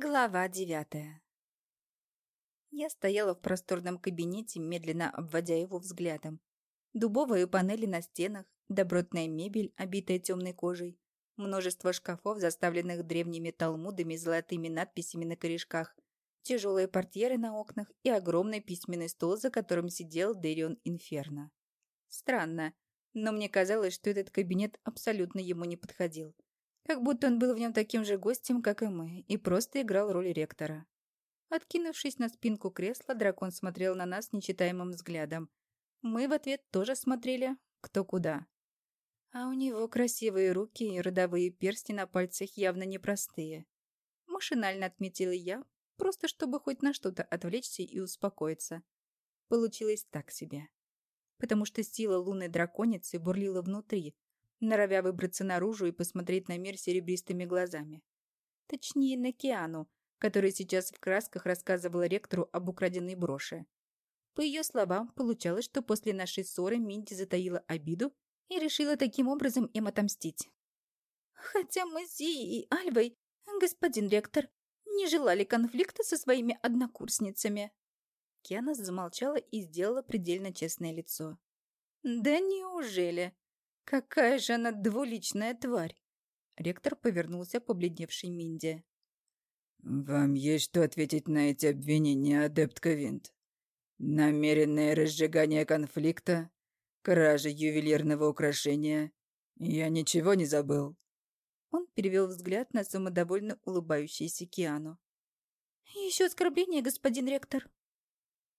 Глава девятая Я стояла в просторном кабинете, медленно обводя его взглядом. Дубовые панели на стенах, добротная мебель, обитая темной кожей, множество шкафов, заставленных древними талмудами с золотыми надписями на корешках, тяжелые портьеры на окнах и огромный письменный стол, за которым сидел Дэрион Инферно. Странно, но мне казалось, что этот кабинет абсолютно ему не подходил. Как будто он был в нем таким же гостем, как и мы, и просто играл роль ректора. Откинувшись на спинку кресла, дракон смотрел на нас нечитаемым взглядом. Мы в ответ тоже смотрели кто куда. А у него красивые руки и родовые персти на пальцах явно непростые. Машинально отметила я, просто чтобы хоть на что-то отвлечься и успокоиться. Получилось так себе. Потому что сила лунной драконицы бурлила внутри, норовя выбраться наружу и посмотреть на мир серебристыми глазами. Точнее, на Киану, который сейчас в красках рассказывала ректору об украденной броши. По ее словам, получалось, что после нашей ссоры Минди затаила обиду и решила таким образом им отомстить. Хотя мы с Зией и Альвой, господин ректор, не желали конфликта со своими однокурсницами. Киана замолчала и сделала предельно честное лицо. «Да неужели? Какая же она двуличная тварь!» Ректор повернулся побледневший Минди. «Вам есть что ответить на эти обвинения, адепт Винт? Намеренное разжигание конфликта? Кража ювелирного украшения? Я ничего не забыл?» Он перевел взгляд на самодовольно улыбающийся Киану. «Еще оскорбление, господин ректор».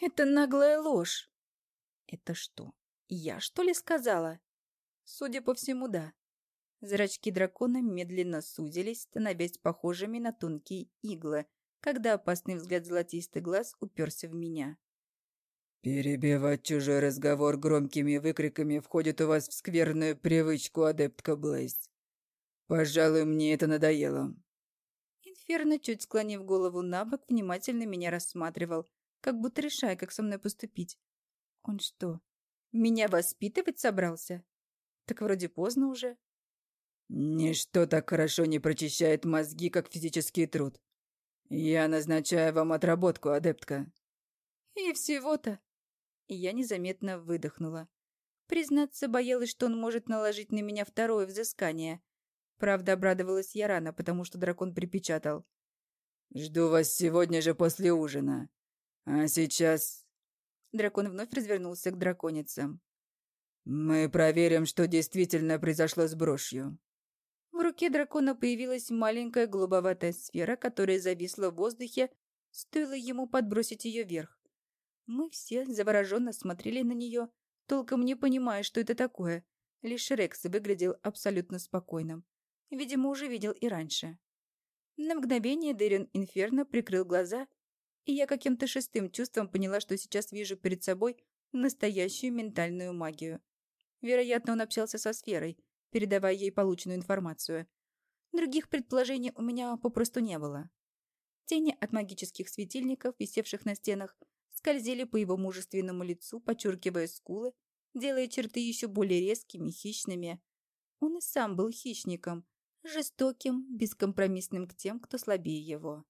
«Это наглая ложь». «Это что, я что ли сказала?» Судя по всему, да. Зрачки дракона медленно сузились, становясь похожими на тонкие иглы, когда опасный взгляд золотистый глаз уперся в меня. «Перебивать чужой разговор громкими выкриками входит у вас в скверную привычку, адептка Блейз. Пожалуй, мне это надоело». Инферно, чуть склонив голову на бок, внимательно меня рассматривал, как будто решая, как со мной поступить. Он что, меня воспитывать собрался? Так вроде поздно уже. Ничто так хорошо не прочищает мозги, как физический труд. Я назначаю вам отработку, адептка. И всего-то. Я незаметно выдохнула. Признаться, боялась, что он может наложить на меня второе взыскание. Правда, обрадовалась я рано, потому что дракон припечатал. «Жду вас сегодня же после ужина. А сейчас...» Дракон вновь развернулся к драконицам. «Мы проверим, что действительно произошло с брошью». В руке дракона появилась маленькая голубоватая сфера, которая зависла в воздухе, стоило ему подбросить ее вверх. Мы все завороженно смотрели на нее, толком не понимая, что это такое. Лишь Рекс выглядел абсолютно спокойным. Видимо, уже видел и раньше. На мгновение Дэрин Инферно прикрыл глаза, и я каким-то шестым чувством поняла, что сейчас вижу перед собой настоящую ментальную магию. Вероятно, он общался со сферой, передавая ей полученную информацию. Других предположений у меня попросту не было. Тени от магических светильников, висевших на стенах, скользили по его мужественному лицу, подчеркивая скулы, делая черты еще более резкими, хищными. Он и сам был хищником, жестоким, бескомпромиссным к тем, кто слабее его.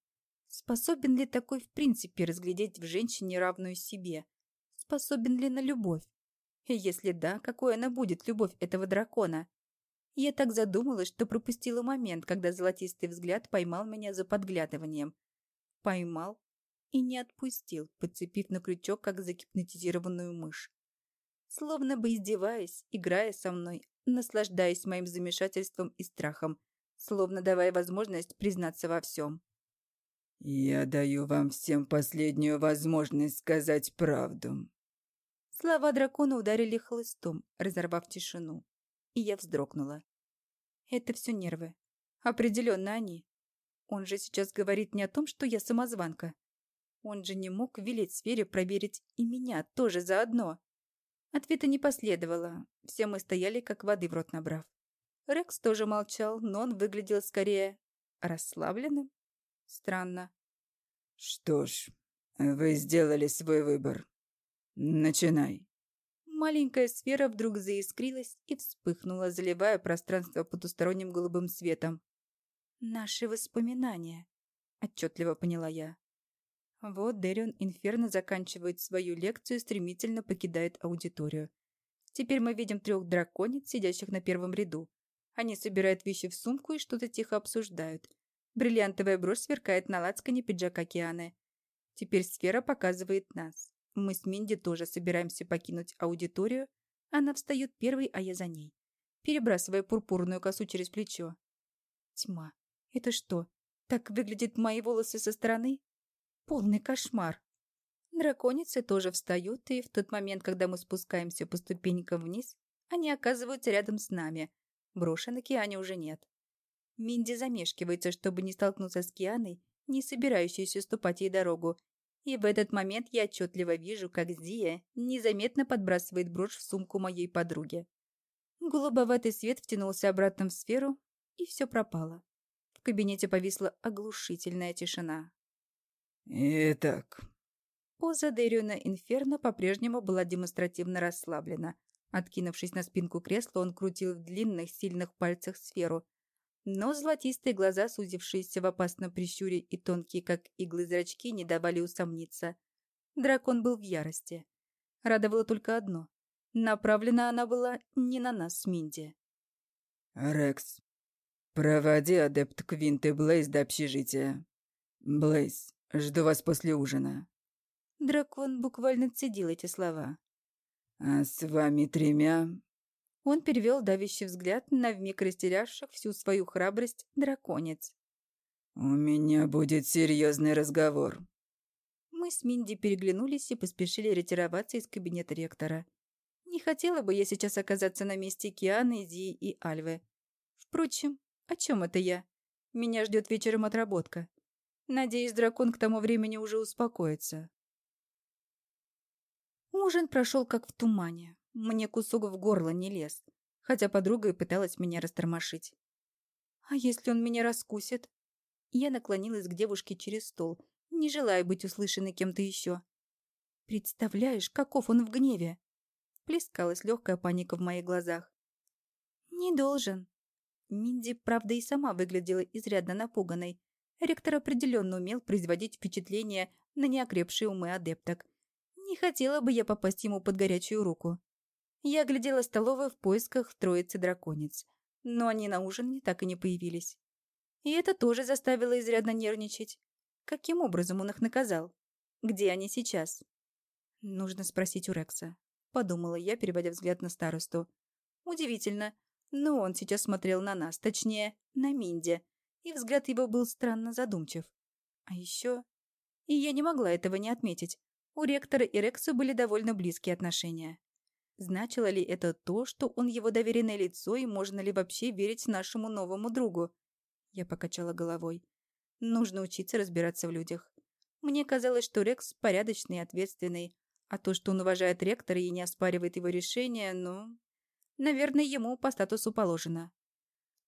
Способен ли такой в принципе разглядеть в женщине равную себе? Способен ли на любовь? Если да, какой она будет, любовь этого дракона? Я так задумалась, что пропустила момент, когда золотистый взгляд поймал меня за подглядыванием. Поймал и не отпустил, подцепив на крючок, как загипнотизированную мышь. Словно бы издеваясь, играя со мной, наслаждаясь моим замешательством и страхом, словно давая возможность признаться во всем. «Я даю вам всем последнюю возможность сказать правду», Слова дракона ударили хлыстом, разорвав тишину. И я вздрогнула. Это все нервы. Определенно они. Он же сейчас говорит не о том, что я самозванка. Он же не мог велеть сфере проверить и меня тоже заодно. Ответа не последовало. Все мы стояли, как воды в рот набрав. Рекс тоже молчал, но он выглядел скорее расслабленным. Странно. «Что ж, вы сделали свой выбор. «Начинай». Маленькая сфера вдруг заискрилась и вспыхнула, заливая пространство потусторонним голубым светом. «Наши воспоминания». отчетливо поняла я. Вот Дэрион Инферно заканчивает свою лекцию и стремительно покидает аудиторию. Теперь мы видим трех драконец, сидящих на первом ряду. Они собирают вещи в сумку и что-то тихо обсуждают. Бриллиантовая брошь сверкает на лацкане пиджака Кианы. Теперь сфера показывает нас. Мы с Минди тоже собираемся покинуть аудиторию. Она встает первой, а я за ней. Перебрасывая пурпурную косу через плечо. Тьма. Это что, так выглядят мои волосы со стороны? Полный кошмар. Драконицы тоже встают, и в тот момент, когда мы спускаемся по ступенькам вниз, они оказываются рядом с нами. Броши на Киане уже нет. Минди замешкивается, чтобы не столкнуться с Кианой, не собирающейся ступать ей дорогу. И в этот момент я отчетливо вижу, как Зия незаметно подбрасывает брошь в сумку моей подруги. Голубоватый свет втянулся обратно в сферу, и все пропало. В кабинете повисла оглушительная тишина. «Итак...» Поза Дэриона Инферно по-прежнему была демонстративно расслаблена. Откинувшись на спинку кресла, он крутил в длинных, сильных пальцах сферу. Но золотистые глаза, сузившиеся в опасном прищуре и тонкие, как иглы зрачки, не давали усомниться. Дракон был в ярости. Радовало только одно. Направлена она была не на нас с Минди. «Рекс, проводи адепт Квинт и Блейз до общежития. Блейз, жду вас после ужина». Дракон буквально цедил эти слова. «А с вами тремя...» Он перевел давящий взгляд на вмиг растерявших всю свою храбрость драконец. «У меня будет серьезный разговор». Мы с Минди переглянулись и поспешили ретироваться из кабинета ректора. Не хотела бы я сейчас оказаться на месте Кианы, Ди и Альвы. Впрочем, о чем это я? Меня ждет вечером отработка. Надеюсь, дракон к тому времени уже успокоится. Ужин прошел как в тумане. Мне кусок в горло не лез, хотя подруга и пыталась меня растормошить. «А если он меня раскусит?» Я наклонилась к девушке через стол, не желая быть услышанной кем-то еще. «Представляешь, каков он в гневе!» Плескалась легкая паника в моих глазах. «Не должен». Минди, правда, и сама выглядела изрядно напуганной. Ректор определенно умел производить впечатление на неокрепшие умы адепток. Не хотела бы я попасть ему под горячую руку. Я глядела столовую в поисках троицы драконец, но они на ужин так и не появились. И это тоже заставило изрядно нервничать. Каким образом он их наказал? Где они сейчас? Нужно спросить у Рекса. Подумала я, переводя взгляд на старосту. Удивительно, но он сейчас смотрел на нас, точнее, на Минди, и взгляд его был странно задумчив. А еще... И я не могла этого не отметить. У ректора и Рексу были довольно близкие отношения. Значило ли это то, что он его доверенное лицо, и можно ли вообще верить нашему новому другу? Я покачала головой. Нужно учиться разбираться в людях. Мне казалось, что Рекс порядочный и ответственный, а то, что он уважает ректора и не оспаривает его решение, ну... Наверное, ему по статусу положено.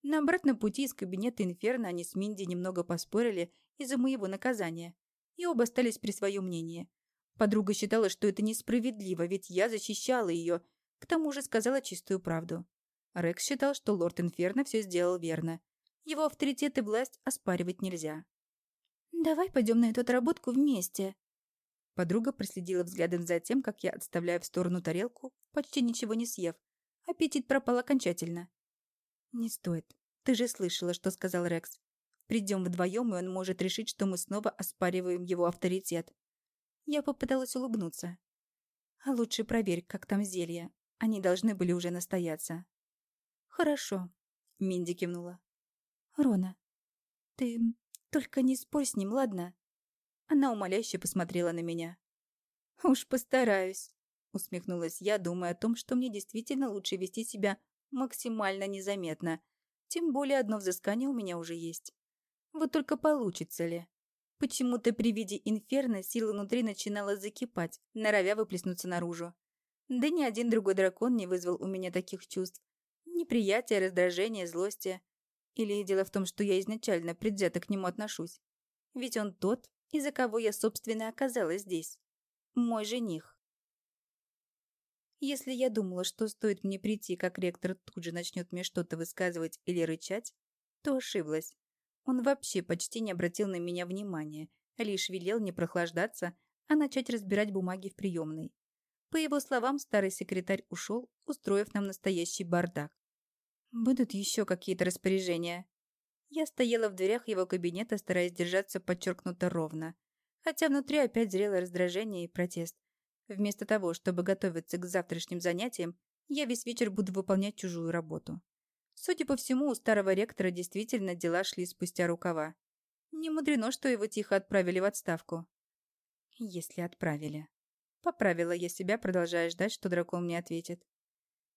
На обратном пути из кабинета Инферно они с Минди немного поспорили из-за моего наказания, и оба остались при своем мнении – Подруга считала, что это несправедливо, ведь я защищала ее, к тому же сказала чистую правду. Рекс считал, что лорд Инферно все сделал верно. Его авторитет и власть оспаривать нельзя. «Давай пойдем на эту отработку вместе». Подруга проследила взглядом за тем, как я отставляю в сторону тарелку, почти ничего не съев. Аппетит пропал окончательно. «Не стоит. Ты же слышала, что сказал Рекс. Придем вдвоем, и он может решить, что мы снова оспариваем его авторитет. Я попыталась улыбнуться. А лучше проверь, как там зелья. Они должны были уже настояться. Хорошо, Минди кивнула. Рона, ты только не спорь с ним, ладно? Она умоляюще посмотрела на меня. Уж постараюсь, усмехнулась я, думая о том, что мне действительно лучше вести себя максимально незаметно. Тем более одно взыскание у меня уже есть. Вот только получится ли? Почему-то при виде инферно сила внутри начинала закипать, норовя выплеснуться наружу. Да ни один другой дракон не вызвал у меня таких чувств. Неприятия, раздражения, злости. Или дело в том, что я изначально предвзято к нему отношусь. Ведь он тот, из-за кого я, собственно, оказалась здесь. Мой жених. Если я думала, что стоит мне прийти, как ректор тут же начнет мне что-то высказывать или рычать, то ошиблась. Он вообще почти не обратил на меня внимания, лишь велел не прохлаждаться, а начать разбирать бумаги в приемной. По его словам, старый секретарь ушел, устроив нам настоящий бардак. Будут еще какие-то распоряжения. Я стояла в дверях его кабинета, стараясь держаться подчеркнуто ровно. Хотя внутри опять зрело раздражение и протест. Вместо того, чтобы готовиться к завтрашним занятиям, я весь вечер буду выполнять чужую работу. Судя по всему, у старого ректора действительно дела шли спустя рукава. Не мудрено, что его тихо отправили в отставку. Если отправили. Поправила я себя, продолжая ждать, что дракон мне ответит.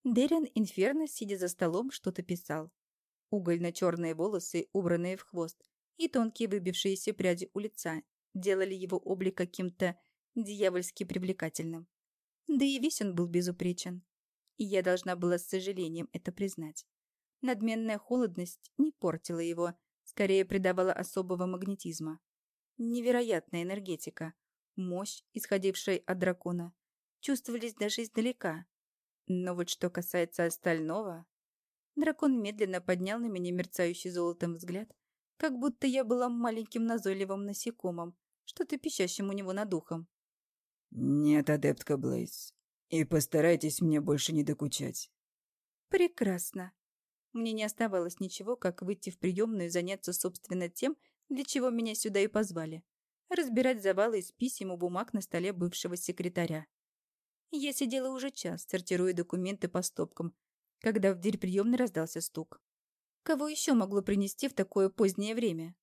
Дерриан Инферно, сидя за столом, что-то писал. Угольно-черные волосы, убранные в хвост, и тонкие выбившиеся пряди у лица делали его облик каким-то дьявольски привлекательным. Да и весь он был безупречен. И я должна была с сожалением это признать. Надменная холодность не портила его, скорее придавала особого магнетизма. Невероятная энергетика, мощь, исходившая от дракона, чувствовались даже издалека. Но вот что касается остального... Дракон медленно поднял на меня мерцающий золотом взгляд, как будто я была маленьким назойливым насекомым, что-то пищащим у него над ухом. «Нет, адептка Блейз, и постарайтесь мне больше не докучать». «Прекрасно». Мне не оставалось ничего, как выйти в приемную и заняться, собственно, тем, для чего меня сюда и позвали разбирать завалы из писем и бумаг на столе бывшего секретаря. Я сидела уже час, сортируя документы по стопкам, когда в дверь приемной раздался стук. Кого еще могло принести в такое позднее время?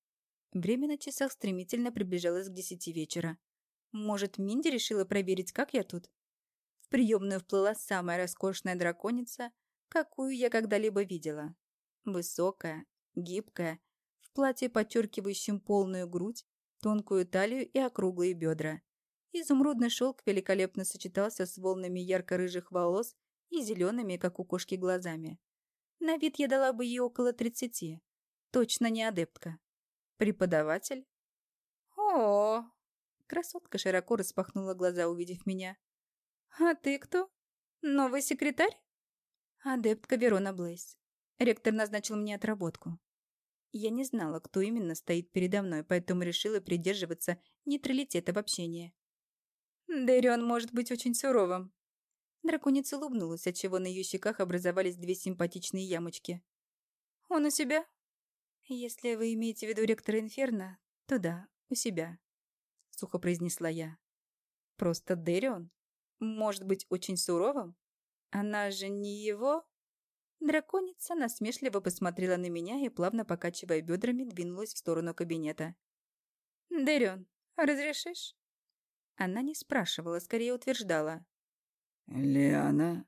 Время на часах стремительно приближалось к десяти вечера. Может, Минди решила проверить, как я тут? В приемную вплыла самая роскошная драконица, какую я когда-либо видела. Высокая, гибкая, в платье, подчеркивающем полную грудь, тонкую талию и округлые бедра. Изумрудный шелк великолепно сочетался с волнами ярко-рыжих волос и зелеными, как у кошки, глазами. На вид я дала бы ей около тридцати. Точно не адептка. Преподаватель? О, Красотка широко распахнула глаза, увидев меня. «А ты кто? Новый секретарь?» «Адептка Верона Блейс. Ректор назначил мне отработку. Я не знала, кто именно стоит передо мной, поэтому решила придерживаться нейтралитета в общении. «Дэрион может быть очень суровым». Драконица улыбнулась, отчего на ее щеках образовались две симпатичные ямочки. «Он у себя?» «Если вы имеете в виду ректора Инферно, то да, у себя», — сухо произнесла я. «Просто Дэрион? Может быть очень суровым? Она же не его?» Драконица насмешливо посмотрела на меня и, плавно покачивая бедрами, двинулась в сторону кабинета. «Дэрион, разрешишь?» Она не спрашивала, скорее утверждала. «Лиана?»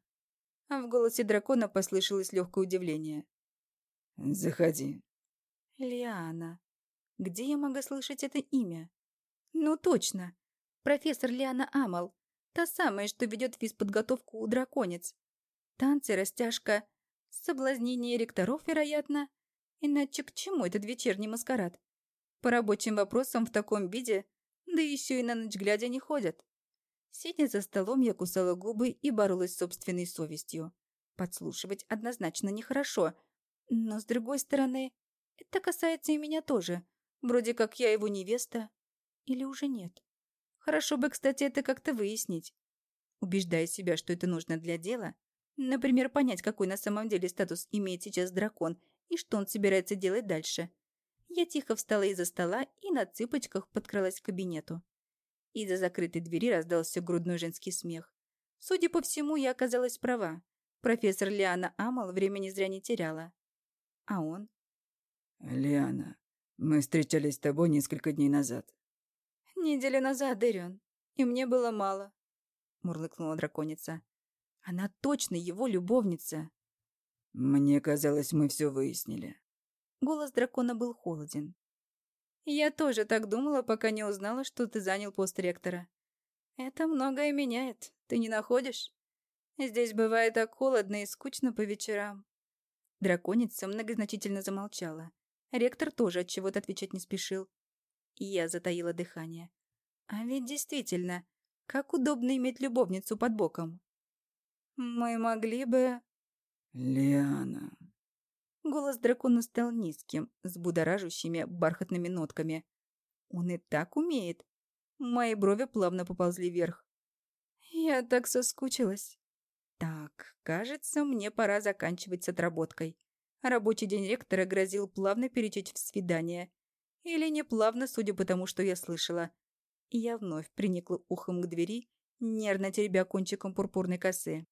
А в голосе дракона послышалось легкое удивление. «Заходи». «Лиана. Где я могу слышать это имя?» «Ну точно. Профессор Лиана Амал. Та самая, что ведет физподготовку у драконец. Танцы, растяжка, Соблазнение ректоров, вероятно. Иначе к чему этот вечерний маскарад? По рабочим вопросам в таком виде, да еще и на ночь глядя не ходят. Сидя за столом, я кусала губы и боролась с собственной совестью. Подслушивать однозначно нехорошо. Но, с другой стороны, это касается и меня тоже. Вроде как я его невеста. Или уже нет. Хорошо бы, кстати, это как-то выяснить. Убеждая себя, что это нужно для дела, Например, понять, какой на самом деле статус имеет сейчас дракон и что он собирается делать дальше. Я тихо встала из-за стола и на цыпочках подкралась к кабинету. Из-за закрытой двери раздался грудной женский смех. Судя по всему, я оказалась права. Профессор Лиана Амал времени зря не теряла. А он? «Лиана, мы встречались с тобой несколько дней назад». «Неделю назад, Дэрион, и мне было мало», — мурлыкнула драконица. Она точно его любовница. Мне казалось, мы все выяснили. Голос дракона был холоден. Я тоже так думала, пока не узнала, что ты занял пост ректора. Это многое меняет, ты не находишь? Здесь бывает так холодно и скучно по вечерам. Драконица многозначительно замолчала. Ректор тоже от чего-то отвечать не спешил. И я затаила дыхание. А ведь действительно, как удобно иметь любовницу под боком. Мы могли бы... Лиана. Голос дракона стал низким, с будоражащими бархатными нотками. Он и так умеет. Мои брови плавно поползли вверх. Я так соскучилась. Так, кажется, мне пора заканчивать с отработкой. Рабочий день ректора грозил плавно перетечь в свидание. Или не плавно, судя по тому, что я слышала. Я вновь приникла ухом к двери, нервно теребя кончиком пурпурной косы.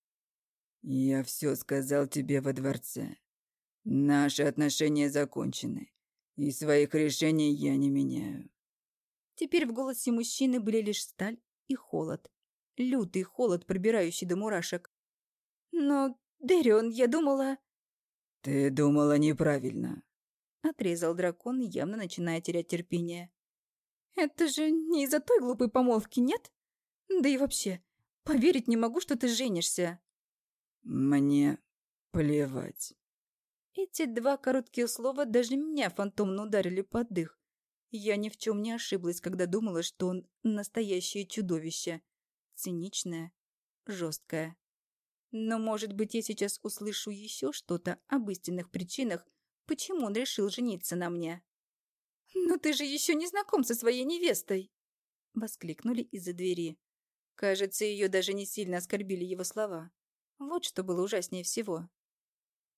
«Я все сказал тебе во дворце. Наши отношения закончены, и своих решений я не меняю». Теперь в голосе мужчины были лишь сталь и холод. Лютый холод, пробирающий до мурашек. «Но, Дэрион, я думала...» «Ты думала неправильно», — отрезал дракон, явно начиная терять терпение. «Это же не из-за той глупой помолвки, нет? Да и вообще, поверить не могу, что ты женишься». «Мне плевать». Эти два коротких слова даже меня фантомно ударили под дых. Я ни в чем не ошиблась, когда думала, что он настоящее чудовище. Циничное, жесткое. Но, может быть, я сейчас услышу еще что-то об истинных причинах, почему он решил жениться на мне. «Но ты же еще не знаком со своей невестой!» Воскликнули из-за двери. Кажется, ее даже не сильно оскорбили его слова. Вот что было ужаснее всего.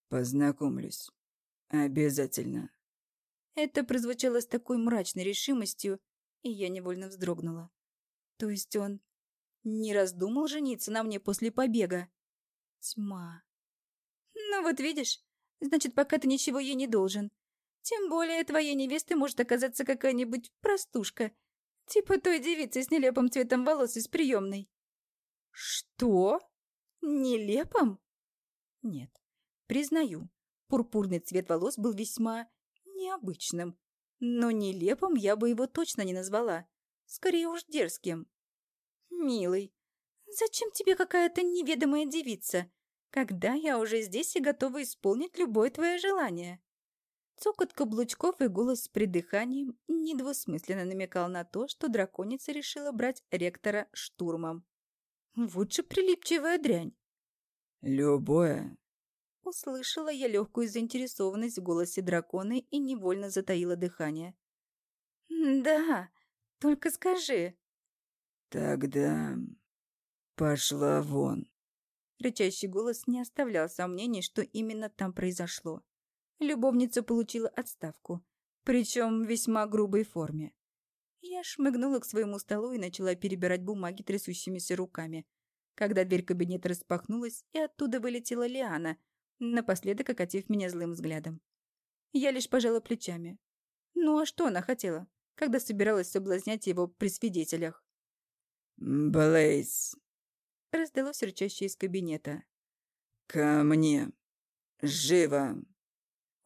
«Познакомлюсь. Обязательно». Это прозвучало с такой мрачной решимостью, и я невольно вздрогнула. То есть он не раздумал жениться на мне после побега? Тьма. Ну вот видишь, значит, пока ты ничего ей не должен. Тем более твоей невестой может оказаться какая-нибудь простушка, типа той девицы с нелепым цветом волос из приемной. Что? Нелепым? Нет, признаю, пурпурный цвет волос был весьма необычным, но нелепым я бы его точно не назвала. Скорее уж дерзким. Милый, зачем тебе какая-то неведомая девица, когда я уже здесь и готова исполнить любое твое желание? Цокот каблучков и голос с придыханием недвусмысленно намекал на то, что драконица решила брать ректора штурмом. Вот же прилипчивая дрянь. «Любое». Услышала я легкую заинтересованность в голосе дракона и невольно затаила дыхание. «Да, только скажи». «Тогда пошла вон». Рычащий голос не оставлял сомнений, что именно там произошло. Любовница получила отставку, причем в весьма грубой форме. Я шмыгнула к своему столу и начала перебирать бумаги трясущимися руками, когда дверь кабинета распахнулась, и оттуда вылетела Лиана, напоследок окатив меня злым взглядом. Я лишь пожала плечами. Ну а что она хотела, когда собиралась соблазнять его при свидетелях? «Блейз!» Раздалось рычащее из кабинета. «Ко мне! Живо!»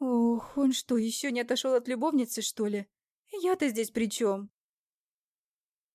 Ох, он что, еще не отошел от любовницы, что ли? Я-то здесь при чем?